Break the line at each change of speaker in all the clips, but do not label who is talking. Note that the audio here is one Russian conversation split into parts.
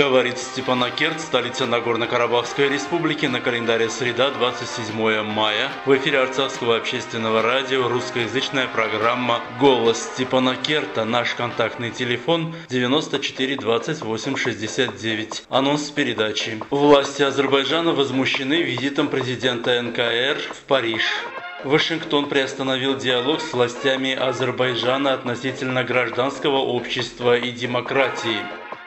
Говорит Степанакерт, столица Нагорно-Карабахской республики, на календаре среда, 27 мая. В эфире Арцахского общественного радио русскоязычная программа «Голос Степанакерта». Наш контактный телефон 94 28 69. Анонс передачи. Власти Азербайджана возмущены визитом президента НКР в Париж. Вашингтон приостановил диалог с властями Азербайджана относительно гражданского общества и демократии.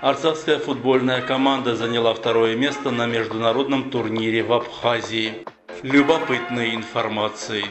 Арцахская футбольная команда заняла второе место на международном турнире в Абхазии. Любопытной информации.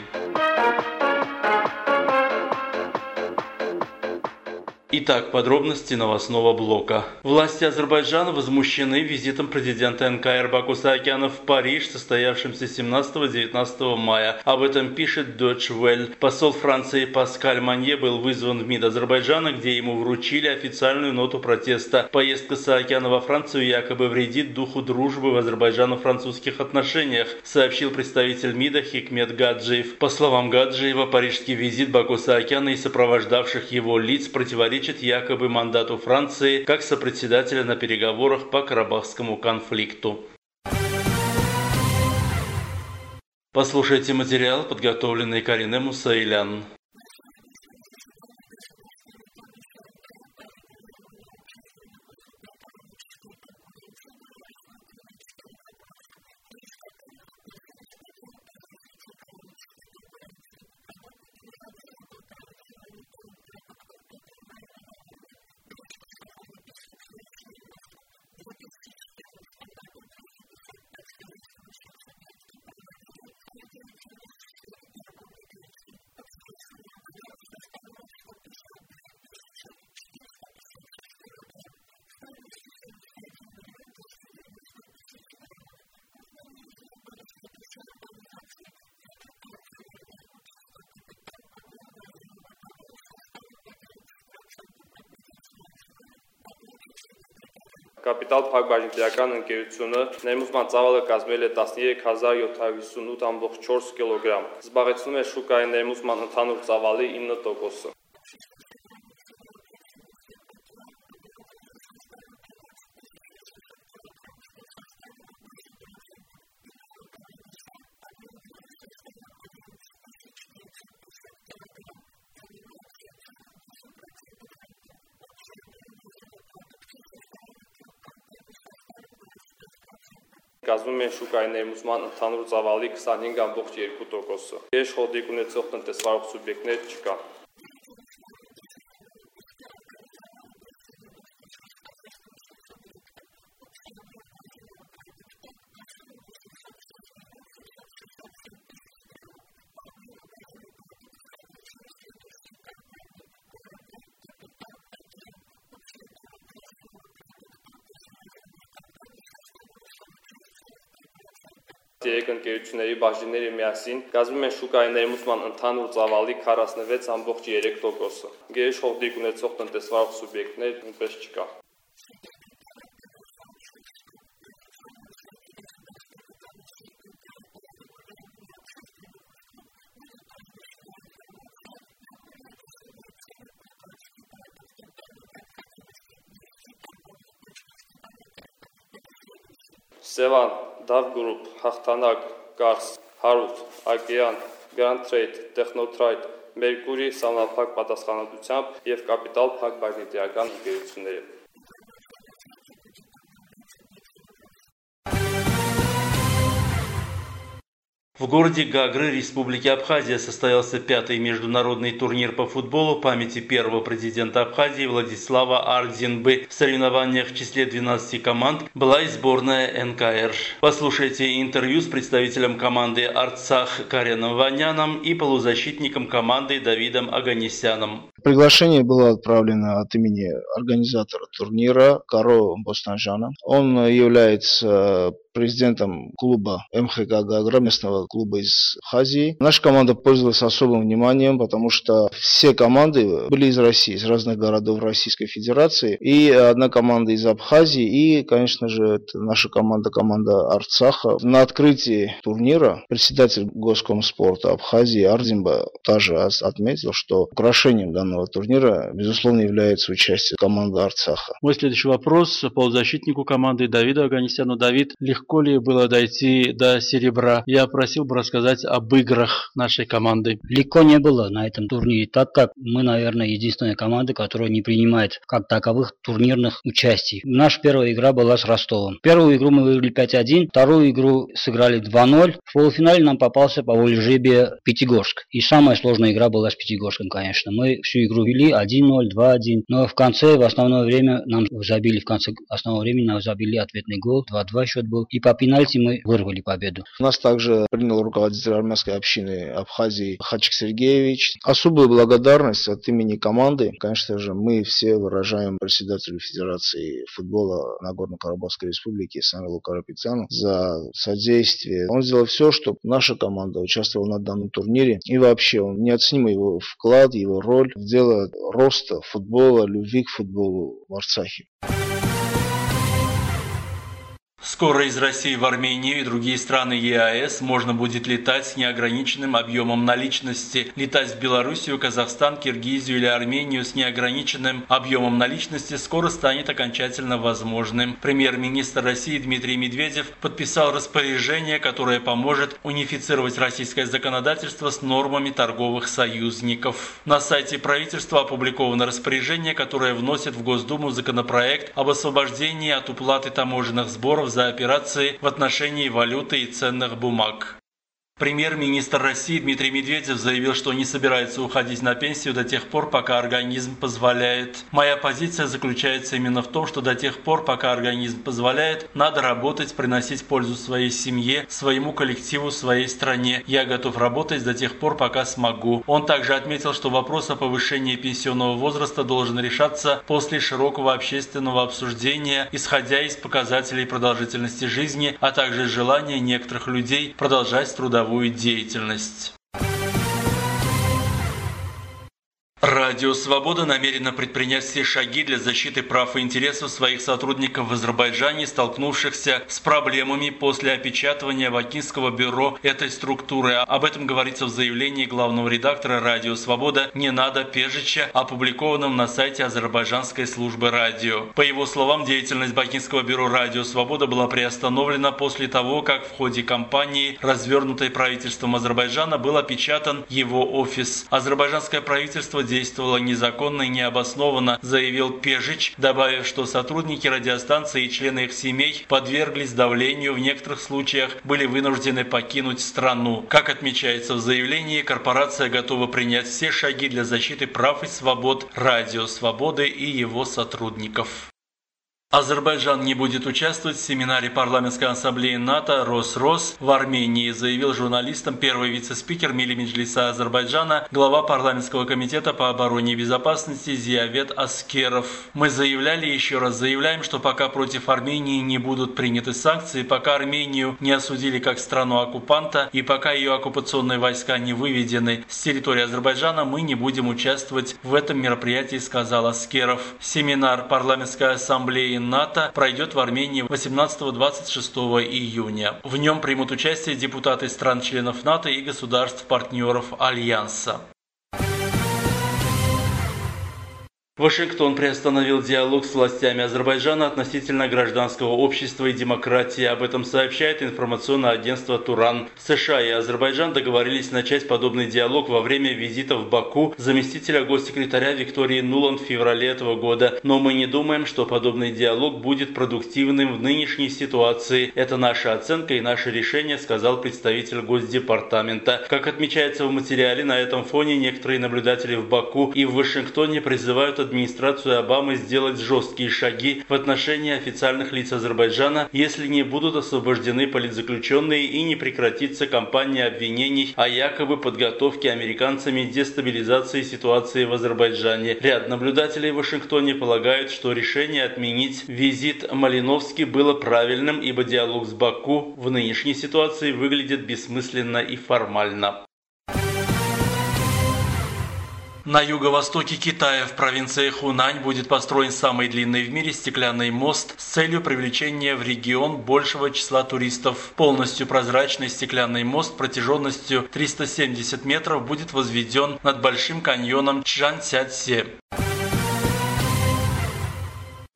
Итак, подробности новостного блока. Власти Азербайджана возмущены визитом президента НКР Баку Саакянов в Париж, состоявшимся 17-19 мая. Об этом пишет Deutsche Welle. Посол Франции Паскаль Манье был вызван в МИД Азербайджана, где ему вручили официальную ноту протеста. Поездка Саакяна во Францию якобы вредит духу дружбы в азербайджано-французских отношениях, сообщил представитель МИДа Хикмет Гаджиев. По словам Гаджиева, парижский визит Баку Саакяна и сопровождавших его лиц противоречит противоречит якобы мандату Франции как сопредседателя на переговорах по Карабахскому конфликту. Послушайте материал, подготовленный Кариной Мусаилян.
Կապիտալ փակbaşնիկական ընկերությունը ներմուծման ծավալը կազմել է 13758.4 կգ։ Զբաղեցնում է շուկայի ներմուծման ընդհանուր ծավալի 9%-ը։ կազմում են շուկայի ներմուծման ընդհանուր ծավալի 25.2%-ը։ Երաշխողդիկ ունեցող տնտեսվարող սուբյեկտներ չկան։ երեք ընկերությունների բաժինները միասին կազմում են շուկայի ներմուծման ընդհանուր ծավալի 46.3%-ը։ Գերիշխող դիկ ունեցող տնտեսվարող սուբյեկտներ նույնպես չկա։ Սևան DAF Group, Հաղթանակ, Կարս, Հարուտ, Ակեան, Grand Trade, Technotrade, Mercury, Սանապակ պատասխանատվությամբ եւ Capital Park բաժնետիրական ընկերությունները։
В городе Гагры Республики Абхазия состоялся пятый международный турнир по футболу памяти первого президента Абхазии Владислава Ардзинбы. В соревнованиях в числе 12 команд была и сборная НКР. Послушайте интервью с представителем команды Арцах Кареном Ваняном и полузащитником команды Давидом Аганесяном.
Приглашение было отправлено от имени организатора турнира Каро Боснажана. Он является президентом клуба МХК Гагра, местного клуба из Хазии. Наша команда пользовалась особым вниманием, потому что все команды были из России, из разных городов Российской Федерации. И одна команда из Абхазии, и, конечно же, наша команда, команда Арцаха. На открытии турнира председатель Госкомспорта Абхазии Ардзимба также отметил, что украшением данного данного турнира, безусловно, является участие команды Арцаха.
Мой следующий вопрос полузащитнику команды Давиду Аганесяну. Давид, легко ли было дойти до серебра? Я просил бы рассказать об играх нашей команды.
Легко не было на этом турнире, так как мы, наверное, единственная команда, которая не принимает как таковых турнирных участий. Наша первая игра была с Ростовом. Первую игру мы выиграли 5-1, вторую игру сыграли 2-0. В полуфинале нам попался по воле жребия Пятигорск. И самая сложная игра была с Пятигорском, конечно. Мы всю игру вели 1-0, 2-1. Но в конце, в основное время, нам забили, в конце основного времени нам забили ответный гол. 2-2 счет был. И по пенальти мы вырвали победу.
Нас также принял руководитель армянской общины Абхазии Хачик Сергеевич. Особую благодарность от имени команды, конечно же, мы все выражаем председателю Федерации футбола Нагорно-Карабахской республики Самилу Карапетяну за содействие. Он сделал все, чтобы наша команда участвовала на данном турнире. И вообще, он неоценимый его вклад, его роль в дело роста футбола, любви к футболу в Арцахе.
Скоро из России в Армению и другие страны ЕАЭС можно будет летать с неограниченным объемом наличности. Летать в Белоруссию, Казахстан, Киргизию или Армению с неограниченным объемом наличности скоро станет окончательно возможным. Премьер-министр России Дмитрий Медведев подписал распоряжение, которое поможет унифицировать российское законодательство с нормами торговых союзников. На сайте правительства опубликовано распоряжение, которое вносит в Госдуму законопроект об освобождении от уплаты таможенных сборов за операции в отношении валюты и ценных бумаг. Премьер-министр России Дмитрий Медведев заявил, что не собирается уходить на пенсию до тех пор, пока организм позволяет. Моя позиция заключается именно в том, что до тех пор, пока организм позволяет, надо работать, приносить пользу своей семье, своему коллективу, своей стране. Я готов работать до тех пор, пока смогу. Он также отметил, что вопрос о повышении пенсионного возраста должен решаться после широкого общественного обсуждения, исходя из показателей продолжительности жизни, а также желания некоторых людей продолжать трудовую трудовую деятельность. Радио «Свобода» намерена предпринять все шаги для защиты прав и интересов своих сотрудников в Азербайджане, столкнувшихся с проблемами после опечатывания Вакинского бюро этой структуры. Об этом говорится в заявлении главного редактора «Радио Свобода» Ненада Пежича, опубликованном на сайте Азербайджанской службы радио. По его словам, деятельность Бакинского бюро «Радио Свобода» была приостановлена после того, как в ходе кампании, развернутой правительством Азербайджана, был опечатан его офис. Азербайджанское правительство действовала незаконно и необоснованно, заявил Пежич, добавив, что сотрудники радиостанции и члены их семей подверглись давлению, в некоторых случаях были вынуждены покинуть страну. Как отмечается в заявлении, корпорация готова принять все шаги для защиты прав и свобод радио «Свободы» и его сотрудников. Азербайджан не будет участвовать в семинаре парламентской ассамблеи НАТО «Рос-Рос» в Армении, заявил журналистам первый вице-спикер Мили Меджлиса Азербайджана, глава парламентского комитета по обороне и безопасности Зиавет Аскеров. Мы заявляли и еще раз заявляем, что пока против Армении не будут приняты санкции, пока Армению не осудили как страну-оккупанта и пока ее оккупационные войска не выведены с территории Азербайджана, мы не будем участвовать в этом мероприятии, сказал Аскеров. Семинар парламентской ассамблеи НАТО пройдет в Армении 18-26 июня. В нем примут участие депутаты стран-членов НАТО и государств-партнеров Альянса. Вашингтон приостановил диалог с властями Азербайджана относительно гражданского общества и демократии. Об этом сообщает информационное агентство «Туран». США и Азербайджан договорились начать подобный диалог во время визита в Баку заместителя госсекретаря Виктории Нуланд в феврале этого года. Но мы не думаем, что подобный диалог будет продуктивным в нынешней ситуации. Это наша оценка и наше решение, сказал представитель Госдепартамента. Как отмечается в материале, на этом фоне некоторые наблюдатели в Баку и в Вашингтоне призывают администрацию Обамы сделать жесткие шаги в отношении официальных лиц Азербайджана, если не будут освобождены политзаключенные и не прекратится кампания обвинений о якобы подготовке американцами дестабилизации ситуации в Азербайджане. Ряд наблюдателей в Вашингтоне полагают, что решение отменить визит Малиновски было правильным, ибо диалог с Баку в нынешней ситуации выглядит бессмысленно и формально. На юго-востоке Китая в провинции Хунань будет построен самый длинный в мире стеклянный мост с целью привлечения в регион большего числа туристов. Полностью прозрачный стеклянный мост протяженностью 370 метров будет возведен над большим каньоном Чжанцяцсе.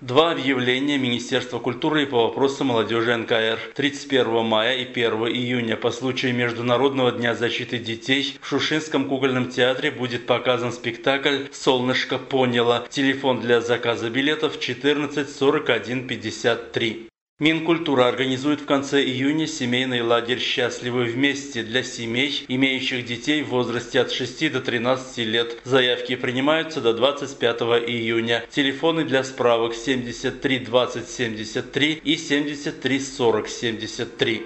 Два объявления Министерства культуры по вопросам молодежи НКР. 31 мая и 1 июня по случаю Международного дня защиты детей в Шушинском кукольном театре будет показан спектакль «Солнышко поняло». Телефон для заказа билетов 14 41 53. Минкультура организует в конце июня семейный лагерь «Счастливы вместе» для семей, имеющих детей в возрасте от 6 до 13 лет. Заявки принимаются до 25 июня. Телефоны для справок 73 20 73 и 73 40 73.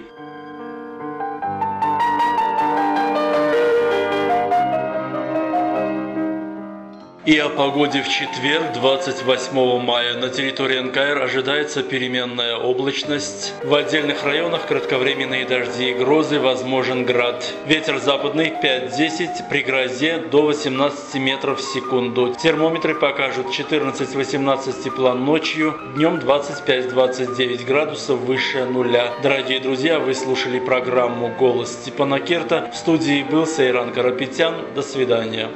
И о погоде в четверг, 28 мая, на территории НКР ожидается переменная облачность. В отдельных районах кратковременные дожди и грозы, возможен град. Ветер западный 5-10, при грозе до 18 метров в секунду. Термометры покажут 14-18 тепла ночью, днем 25-29 градусов выше нуля. Дорогие друзья, вы слушали программу «Голос Степана Керта». В студии был Сейран Карапетян. До свидания.